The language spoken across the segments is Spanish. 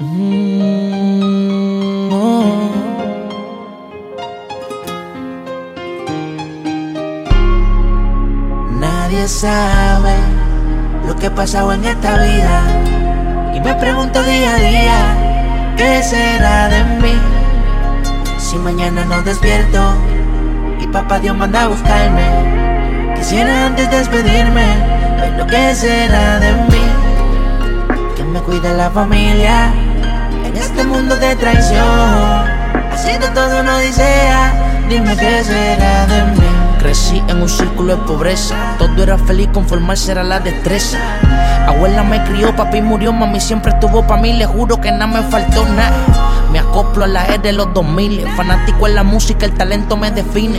Mm, oh. Nadie sabe lo que ha pasado en esta vida. Y me pregunto día a día, ¿qué será de mí? Si mañana no despierto y papá Dios manda a buscarme. Quisiera antes despedirme, lo que será de mí. Cuide la familia en este mundo de traición. Haciendo todo una odisea, dime qué será de mí. Crecí en un círculo de pobreza, todo era feliz, conformarse era la destreza. Abuela me crió, papi murió, mami siempre estuvo pa' mí, le juro que nada me faltó nada. Me acoplo a la era de los 2000, fanático en la música, el talento me define.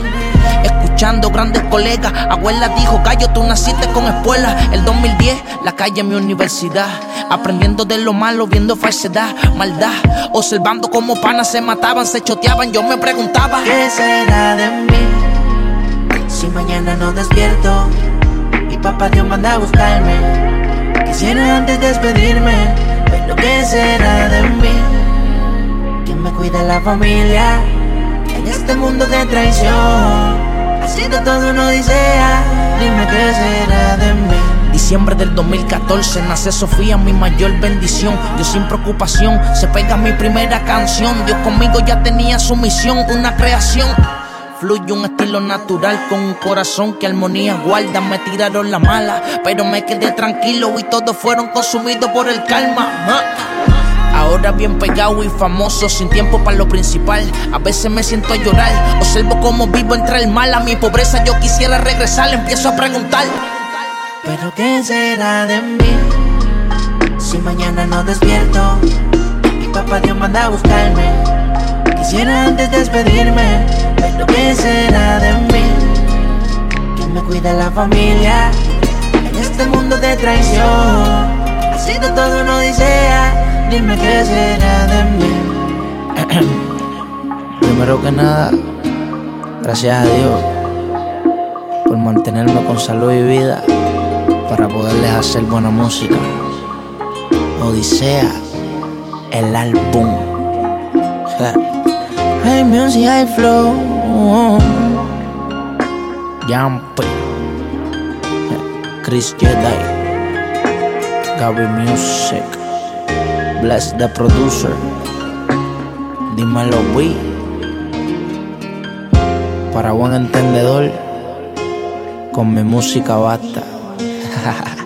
Escuchando grandes colegas, abuela dijo, Gallo, tú naciste con espuela. El 2010, la calle mi universidad. Aprendiendo de lo malo, viendo falsedad, maldad. Observando cómo panas se mataban, se choteaban. Yo me preguntaba, ¿qué será de mí? Si mañana no despierto y papá Dios manda a buscarme. Quisiera antes despedirme, ver lo que será de mí. ¿Quién me cuida la familia en este mundo de traición? Sido todo una odisea, dime qué será de mí. Diciembre del 2014 nace Sofía, mi mayor bendición. Yo sin preocupación, se pega mi primera canción. Dios conmigo ya tenía su misión, una creación. Fluye un estilo natural con un corazón que armonía guarda. Me tiraron la mala, pero me quedé tranquilo y todos fueron consumidos por el calma. Ahora bien pegado y famoso, sin tiempo para lo principal. A veces me siento a llorar, observo cómo vivo entre el mal. A mi pobreza yo quisiera regresar, empiezo a preguntar. Pero ¿qué será de mí? Si mañana no despierto y papá Dios manda a buscarme. Quisiera antes despedirme, pero ¿qué será de mí? ¿Quién me cuida la familia en este mundo de traición? Ha sido todo una odisea, dime qué será de mí. Primero que nada, gracias a Dios por mantenerme con salud y vida para poderles hacer buena música. Odisea, el álbum. High music, high flow. Yampe, Chris Jedi, Gaby Music, Bless the Producer, Dímelo We. Para buen entendedor, con mi música basta.